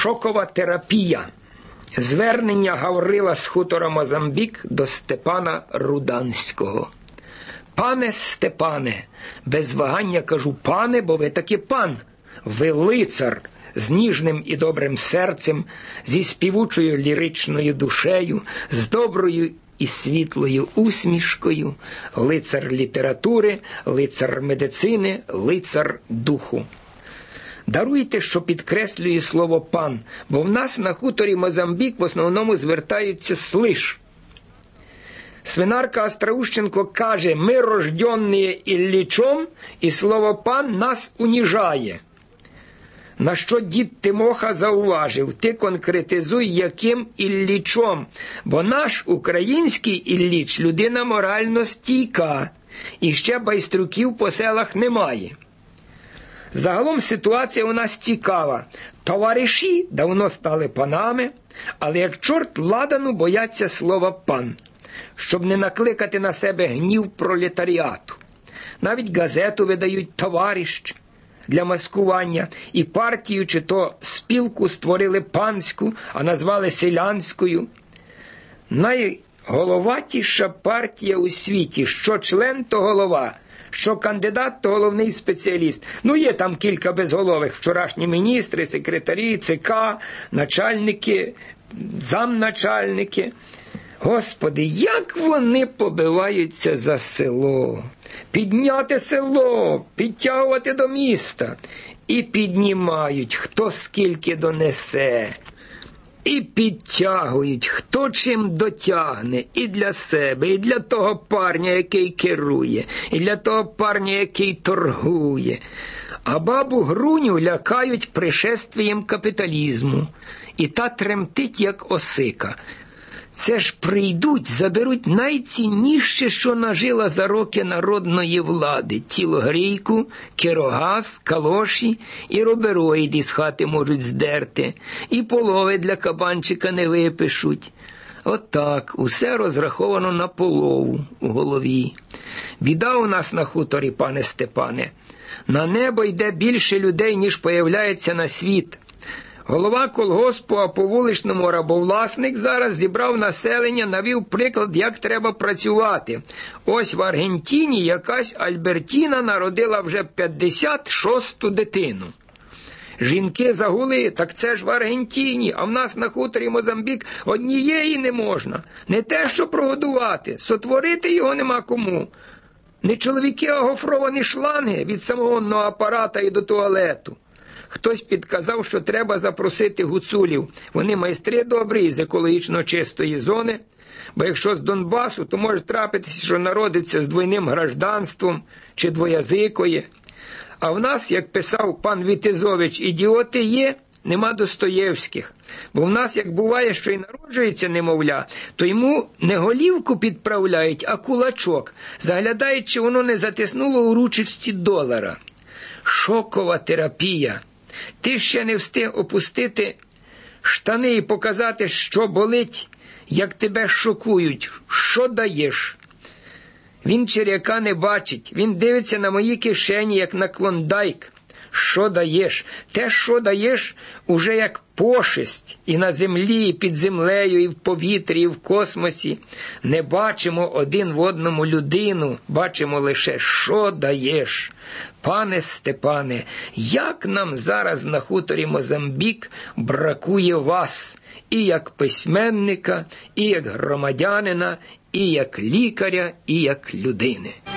Шокова терапія. Звернення Гаврила з хутора Мозамбік до Степана Руданського. Пане Степане, без вагання кажу пане, бо ви таки пан, ви лицар з ніжним і добрим серцем, зі співучою ліричною душею, з доброю і світлою усмішкою, лицар літератури, лицар медицини, лицар духу. Даруйте, що підкреслює слово пан, бо в нас на хуторі Мозамбік в основному звертаються слиш. Свинарка Остроущенко каже, ми рожденні Іллічом, і слово пан нас уніжає. На що дід Тимоха зауважив, ти конкретизуй, яким Іллічом, бо наш український Ілліч людина морально стійка, і ще байструків по селах немає. Загалом ситуація у нас цікава. Товариші давно стали панами, але як чорт ладану бояться слова пан, щоб не накликати на себе гнів пролетаріату. Навіть газету видають товариш для маскування, і партію чи то спілку створили панську, а назвали селянською. Найголоватіша партія у світі, що член, то голова що кандидат то головний спеціаліст. Ну, є там кілька безголових вчорашні міністри, секретарі, ЦК, начальники, замначальники. Господи, як вони побиваються за село, підняти село, підтягувати до міста і піднімають, хто скільки донесе. І підтягують, хто чим дотягне, і для себе, і для того парня, який керує, і для того парня, який торгує. А бабу Груню лякають пришествієм капіталізму, і та тремтить, як осика. Це ж прийдуть, заберуть найцінніше, що нажила за роки народної влади тілогрійку, керогаз, калоші і робероїди з хати можуть здерти, і полови для кабанчика не випишуть. Отак, От усе розраховано на полову у голові. Біда у нас на хуторі, пане Степане. На небо йде більше людей, ніж появляється на світ. Голова колгоспу, а по вуличному рабовласник зараз зібрав населення, навів приклад, як треба працювати. Ось в Аргентині якась Альбертіна народила вже 56-ту дитину. Жінки загули, так це ж в Аргентині, а в нас на хуторі Мозамбік однієї не можна. Не те, що прогодувати, сотворити його нема кому. Не чоловіки, а гофровані шланги від самогонного апарата і до туалету. Хтось підказав, що треба запросити гуцулів. Вони майстри добрі з екологічно чистої зони. Бо якщо з Донбасу, то може трапитися, що народиться з двойним гражданством чи двоязикоє. А в нас, як писав пан Вітизович, ідіоти є, нема Достоєвських. Бо в нас, як буває, що і народжується немовля, то йому не голівку підправляють, а кулачок, заглядають, чи воно не затиснуло у ручечці долара. Шокова терапія. Ти ще не встиг опустити штани і показати, що болить, як тебе шокують, що даєш. Він чиряка не бачить, він дивиться на мої кишені, як на клондайк. Що даєш? Те, що даєш, уже як пошесть і на землі, і під землею, і в повітрі, і в космосі. Не бачимо один в одному людину, бачимо лише, що даєш. Пане Степане, як нам зараз на хуторі Мозамбік бракує вас і як письменника, і як громадянина, і як лікаря, і як людини.